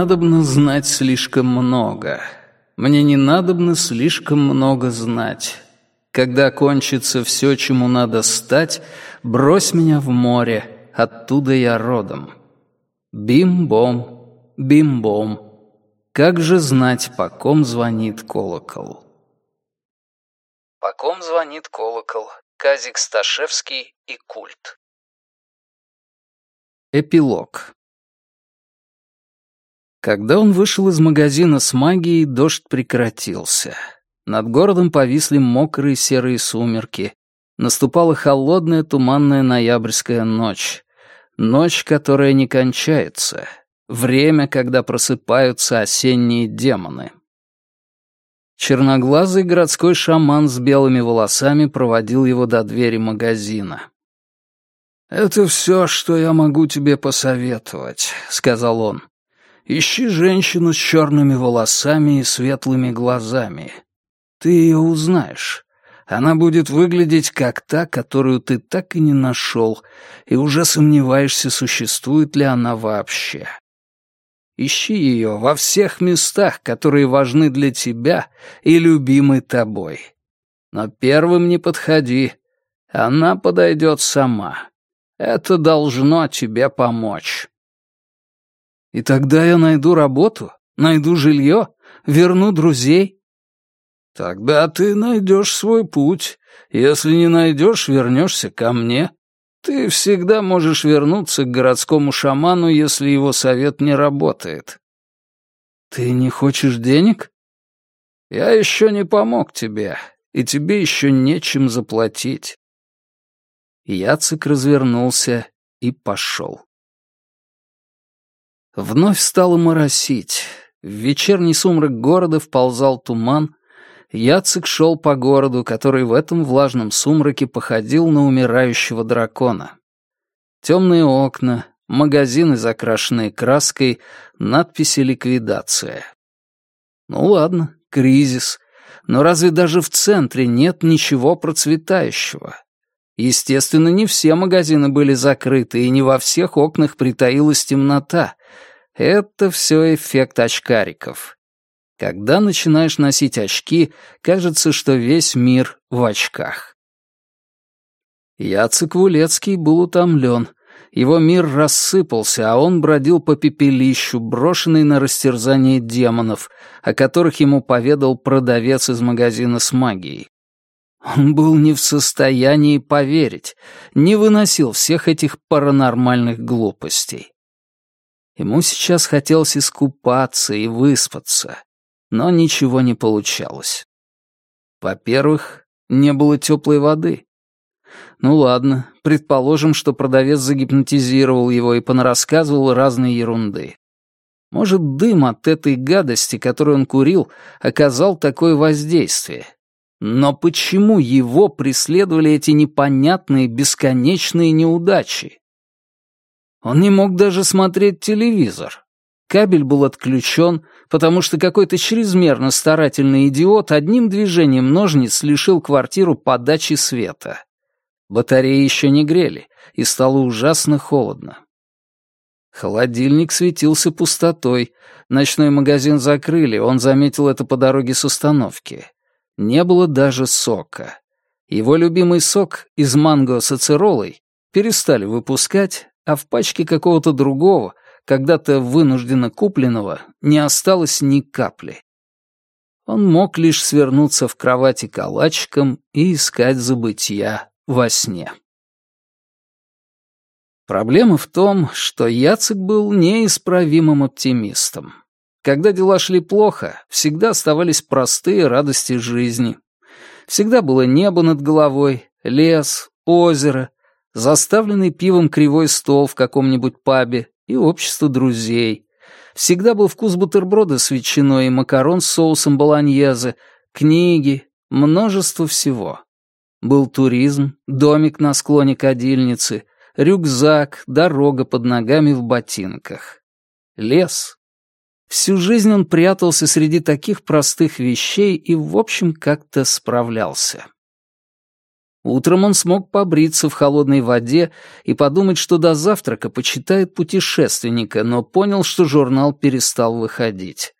надобно знать слишком много. Мне не надобно слишком много знать. Когда кончится все, чему надо стать, брось меня в море, оттуда я родом. Бим-бом, бим-бом. Как же знать, по ком звонит колокол? По ком звонит колокол? Казик Сташевский и культ. Эпилог. Когда он вышел из магазина с магией, дождь прекратился. Над городом повисли мокрые серые сумерки. Наступала холодная туманная ноябрьская ночь. Ночь, которая не кончается. Время, когда просыпаются осенние демоны. Черноглазый городской шаман с белыми волосами проводил его до двери магазина. «Это все, что я могу тебе посоветовать», — сказал он. Ищи женщину с черными волосами и светлыми глазами. Ты ее узнаешь. Она будет выглядеть как та, которую ты так и не нашел, и уже сомневаешься, существует ли она вообще. Ищи ее во всех местах, которые важны для тебя и любимы тобой. Но первым не подходи. Она подойдет сама. Это должно тебе помочь. И тогда я найду работу, найду жилье, верну друзей. Тогда ты найдешь свой путь. Если не найдешь, вернешься ко мне. Ты всегда можешь вернуться к городскому шаману, если его совет не работает. Ты не хочешь денег? Я еще не помог тебе, и тебе еще нечем заплатить. Яцек развернулся и пошел. Вновь стало моросить. В вечерний сумрак города вползал туман. Яцек шел по городу, который в этом влажном сумраке походил на умирающего дракона. Темные окна, магазины, закрашенные краской, надписи «Ликвидация». Ну ладно, кризис. Но разве даже в центре нет ничего процветающего? Естественно, не все магазины были закрыты, и не во всех окнах притаилась темнота. Это все эффект очкариков. Когда начинаешь носить очки, кажется, что весь мир в очках. Яцек Вулецкий был утомлен. Его мир рассыпался, а он бродил по пепелищу, брошенный на растерзание демонов, о которых ему поведал продавец из магазина с магией. Он был не в состоянии поверить, не выносил всех этих паранормальных глупостей. Ему сейчас хотелось искупаться и выспаться, но ничего не получалось. Во-первых, не было теплой воды. Ну ладно, предположим, что продавец загипнотизировал его и понарассказывал разной ерунды. Может, дым от этой гадости, которую он курил, оказал такое воздействие, но почему его преследовали эти непонятные бесконечные неудачи? Он не мог даже смотреть телевизор. Кабель был отключен, потому что какой-то чрезмерно старательный идиот одним движением ножниц лишил квартиру подачи света. Батареи еще не грели, и стало ужасно холодно. Холодильник светился пустотой. Ночной магазин закрыли, он заметил это по дороге с остановки. Не было даже сока. Его любимый сок из манго с ацеролой перестали выпускать, а в пачке какого-то другого, когда-то вынужденно купленного, не осталось ни капли. Он мог лишь свернуться в кровати калачиком и искать забытия во сне. Проблема в том, что Яцек был неисправимым оптимистом. Когда дела шли плохо, всегда оставались простые радости жизни. Всегда было небо над головой, лес, озеро, заставленный пивом кривой стол в каком-нибудь пабе и общество друзей. Всегда был вкус бутерброда с ветчиной и макарон с соусом болоньезе, книги, множество всего. Был туризм, домик на склоне кадильницы, рюкзак, дорога под ногами в ботинках. Лес, Всю жизнь он прятался среди таких простых вещей и, в общем, как-то справлялся. Утром он смог побриться в холодной воде и подумать, что до завтрака почитает путешественника, но понял, что журнал перестал выходить.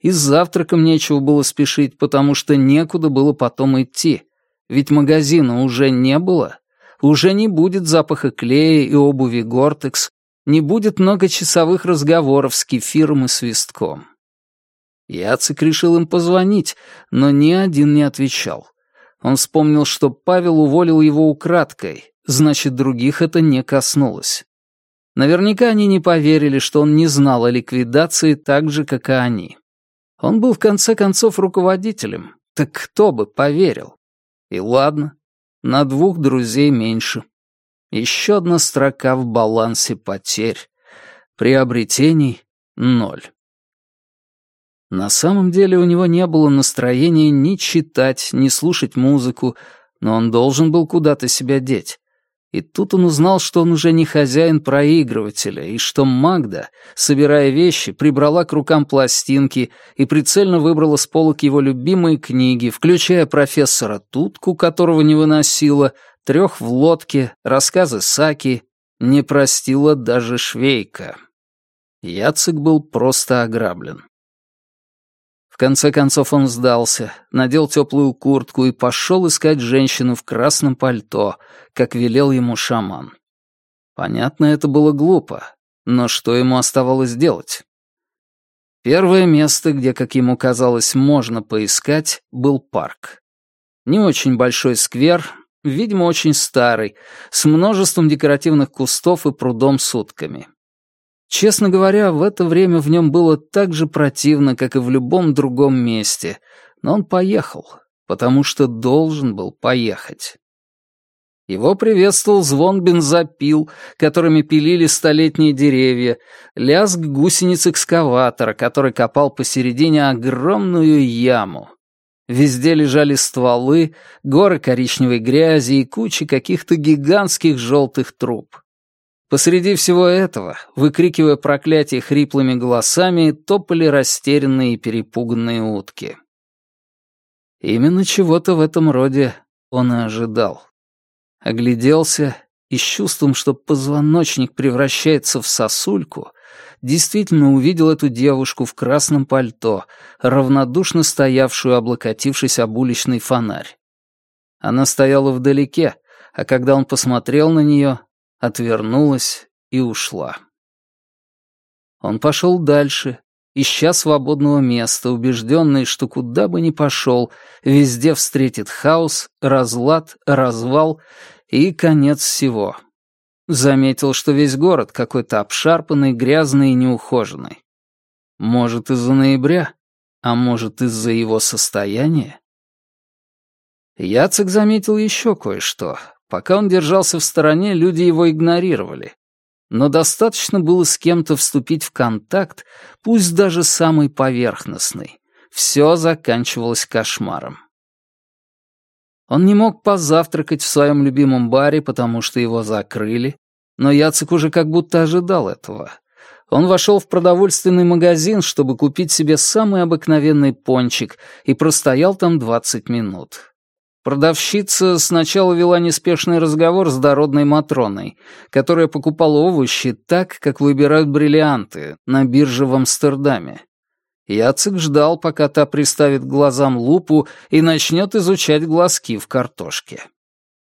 И с завтраком нечего было спешить, потому что некуда было потом идти. Ведь магазина уже не было. Уже не будет запаха клея и обуви Гортекс, не будет многочасовых разговоров с кефиром и свистком. Яцек решил им позвонить, но ни один не отвечал. Он вспомнил, что Павел уволил его украдкой, значит, других это не коснулось. Наверняка они не поверили, что он не знал о ликвидации так же, как и они. Он был, в конце концов, руководителем. Так кто бы поверил? И ладно, на двух друзей меньше. Еще одна строка в балансе потерь. Приобретений — ноль. На самом деле у него не было настроения ни читать, ни слушать музыку, но он должен был куда-то себя деть. И тут он узнал, что он уже не хозяин проигрывателя, и что Магда, собирая вещи, прибрала к рукам пластинки и прицельно выбрала с полок его любимые книги, включая профессора Тутку, которого не выносила, трех в лодке, рассказы Саки, не простила даже Швейка. Яцек был просто ограблен. В конце концов он сдался, надел теплую куртку и пошел искать женщину в красном пальто, как велел ему шаман. Понятно, это было глупо, но что ему оставалось делать? Первое место, где, как ему казалось, можно поискать, был парк. Не очень большой сквер, видимо, очень старый, с множеством декоративных кустов и прудом с утками. Честно говоря, в это время в нем было так же противно, как и в любом другом месте, но он поехал, потому что должен был поехать. Его приветствовал звон бензопил, которыми пилили столетние деревья, лязг гусениц экскаватора, который копал посередине огромную яму. Везде лежали стволы, горы коричневой грязи и кучи каких-то гигантских желтых труб. Посреди всего этого, выкрикивая проклятие хриплыми голосами, топали растерянные и перепуганные утки. Именно чего-то в этом роде он и ожидал. Огляделся и с чувством, что позвоночник превращается в сосульку, действительно увидел эту девушку в красном пальто, равнодушно стоявшую, облокотившись об уличный фонарь. Она стояла вдалеке, а когда он посмотрел на нее, отвернулась и ушла. Он пошел дальше, ища свободного места, убежденный, что куда бы ни пошел, везде встретит хаос, разлад, развал и конец всего. Заметил, что весь город какой-то обшарпанный, грязный и неухоженный. Может, из-за ноября, а может, из-за его состояния? Яцек заметил еще кое-что. Пока он держался в стороне, люди его игнорировали. Но достаточно было с кем-то вступить в контакт, пусть даже самый поверхностный. Все заканчивалось кошмаром. Он не мог позавтракать в своем любимом баре, потому что его закрыли, но Яцек уже как будто ожидал этого. Он вошел в продовольственный магазин, чтобы купить себе самый обыкновенный пончик, и простоял там 20 минут. Продавщица сначала вела неспешный разговор с дородной Матроной, которая покупала овощи так, как выбирают бриллианты, на бирже в Амстердаме. Яцек ждал, пока та приставит к глазам лупу и начнет изучать глазки в картошке.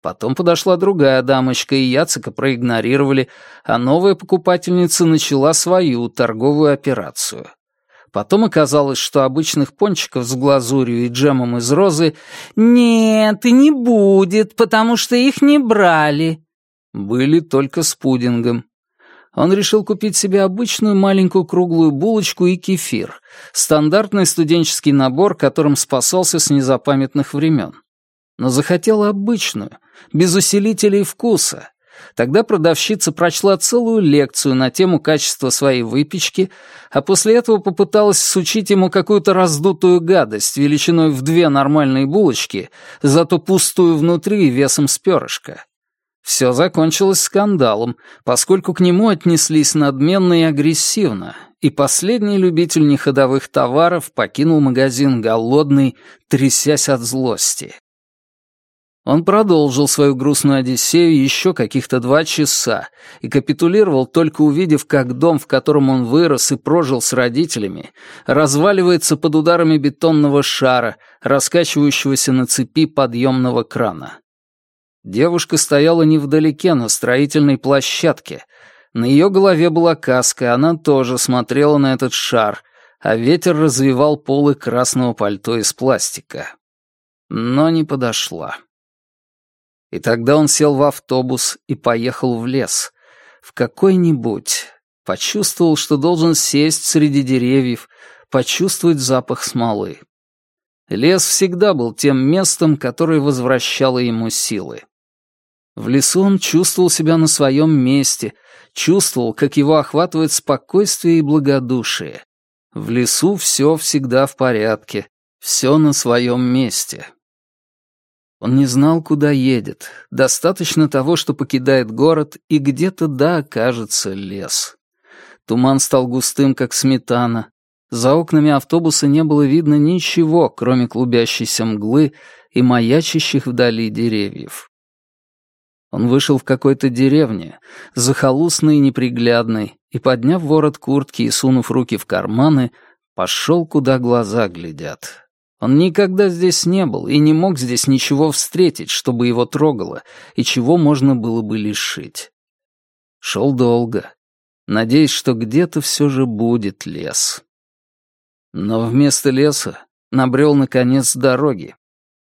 Потом подошла другая дамочка, и Яцека проигнорировали, а новая покупательница начала свою торговую операцию. Потом оказалось, что обычных пончиков с глазурью и джемом из розы «Нет, и не будет, потому что их не брали». Были только с пудингом. Он решил купить себе обычную маленькую круглую булочку и кефир, стандартный студенческий набор, которым спасался с незапамятных времен. Но захотел обычную, без усилителей вкуса, Тогда продавщица прочла целую лекцию на тему качества своей выпечки, а после этого попыталась сучить ему какую-то раздутую гадость величиной в две нормальные булочки, зато пустую внутри и весом с перышка. Все закончилось скандалом, поскольку к нему отнеслись надменно и агрессивно, и последний любитель неходовых товаров покинул магазин голодный, трясясь от злости. Он продолжил свою грустную Одиссею еще каких-то два часа и капитулировал, только увидев, как дом, в котором он вырос и прожил с родителями, разваливается под ударами бетонного шара, раскачивающегося на цепи подъемного крана. Девушка стояла невдалеке на строительной площадке. На ее голове была каска, она тоже смотрела на этот шар, а ветер развивал полы красного пальто из пластика. Но не подошла. И тогда он сел в автобус и поехал в лес. В какой-нибудь. Почувствовал, что должен сесть среди деревьев, почувствовать запах смолы. Лес всегда был тем местом, которое возвращало ему силы. В лесу он чувствовал себя на своем месте, чувствовал, как его охватывает спокойствие и благодушие. В лесу все всегда в порядке, все на своем месте. Он не знал, куда едет. Достаточно того, что покидает город, и где-то да окажется лес. Туман стал густым, как сметана. За окнами автобуса не было видно ничего, кроме клубящейся мглы и маячащих вдали деревьев. Он вышел в какой-то деревне, захолустной и неприглядной, и, подняв ворот куртки и сунув руки в карманы, пошел, куда глаза глядят. Он никогда здесь не был и не мог здесь ничего встретить, чтобы его трогало, и чего можно было бы лишить. Шел долго, надеясь, что где-то все же будет лес. Но вместо леса набрел, наконец, дороги,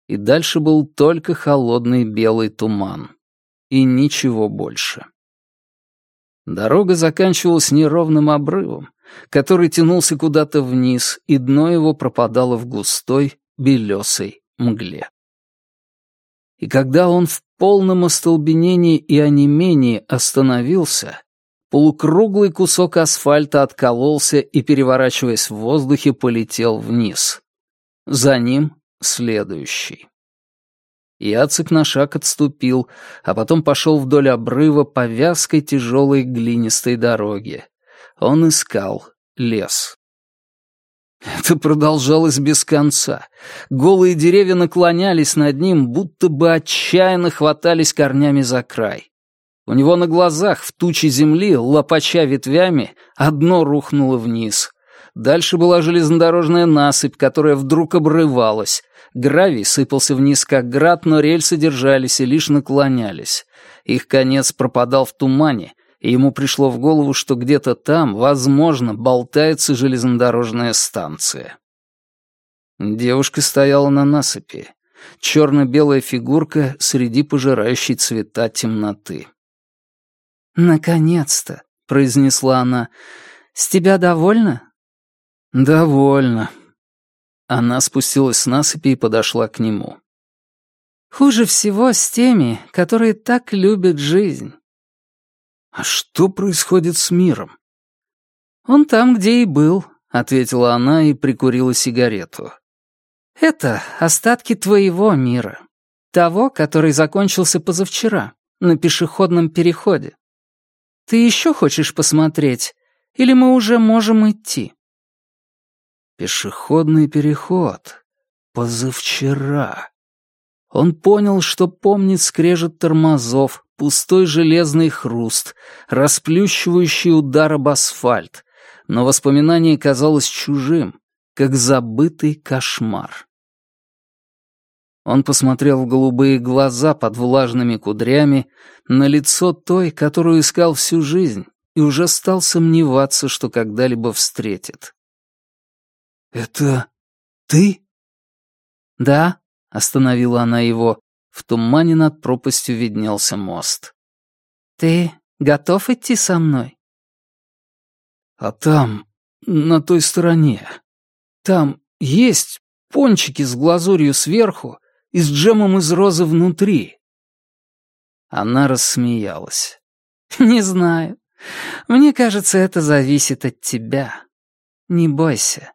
и дальше был только холодный белый туман. И ничего больше. Дорога заканчивалась неровным обрывом, который тянулся куда-то вниз, и дно его пропадало в густой, белесой мгле. И когда он в полном остолбенении и онемении остановился, полукруглый кусок асфальта откололся и, переворачиваясь в воздухе, полетел вниз. За ним следующий. Яцек на шаг отступил, а потом пошел вдоль обрыва по вязкой тяжелой глинистой дороге. Он искал лес. Это продолжалось без конца. Голые деревья наклонялись над ним, будто бы отчаянно хватались корнями за край. У него на глазах в туче земли, лопача ветвями, одно рухнуло вниз. Дальше была железнодорожная насыпь, которая вдруг обрывалась. Гравий сыпался вниз как град, но рельсы держались и лишь наклонялись. Их конец пропадал в тумане, и ему пришло в голову, что где-то там, возможно, болтается железнодорожная станция. Девушка стояла на насыпи. Черно-белая фигурка среди пожирающей цвета темноты. «Наконец-то!» — произнесла она. «С тебя довольно?» «Довольно». Она спустилась с насыпи и подошла к нему. «Хуже всего с теми, которые так любят жизнь. «А что происходит с миром?» «Он там, где и был», — ответила она и прикурила сигарету. «Это остатки твоего мира. Того, который закончился позавчера, на пешеходном переходе. Ты еще хочешь посмотреть? Или мы уже можем идти?» «Пешеходный переход. Позавчера». Он понял, что помнит скрежет тормозов, пустой железный хруст, расплющивающий удар об асфальт, но воспоминание казалось чужим, как забытый кошмар. Он посмотрел в голубые глаза под влажными кудрями, на лицо той, которую искал всю жизнь, и уже стал сомневаться, что когда-либо встретит. «Это ты?» «Да», — остановила она его, в тумане над пропастью виднелся мост. «Ты готов идти со мной?» «А там, на той стороне, там есть пончики с глазурью сверху и с джемом из розы внутри». Она рассмеялась. «Не знаю. Мне кажется, это зависит от тебя. Не бойся,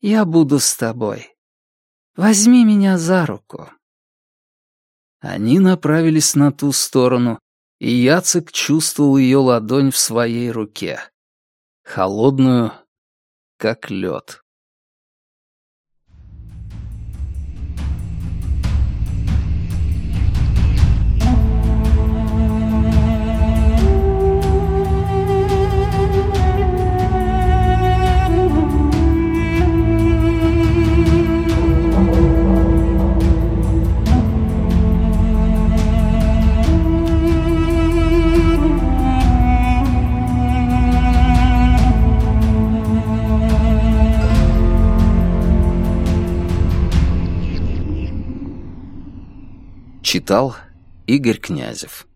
я буду с тобой. Возьми меня за руку». Они направились на ту сторону, и Яцек чувствовал ее ладонь в своей руке. Холодную, как лед. Читал Игорь Князев